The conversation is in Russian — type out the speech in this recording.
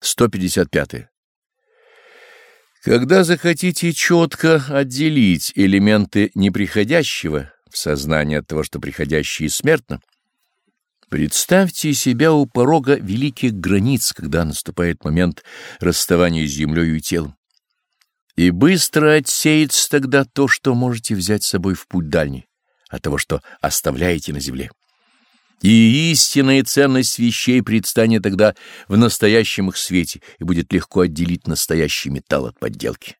155. Когда захотите четко отделить элементы неприходящего в сознание от того, что приходящее смертно, представьте себя у порога великих границ, когда наступает момент расставания с землей и телом. И быстро отсеется тогда то, что можете взять с собой в путь дальний, от того, что оставляете на земле. И истинная ценность вещей предстанет тогда в настоящем их свете, и будет легко отделить настоящий металл от подделки.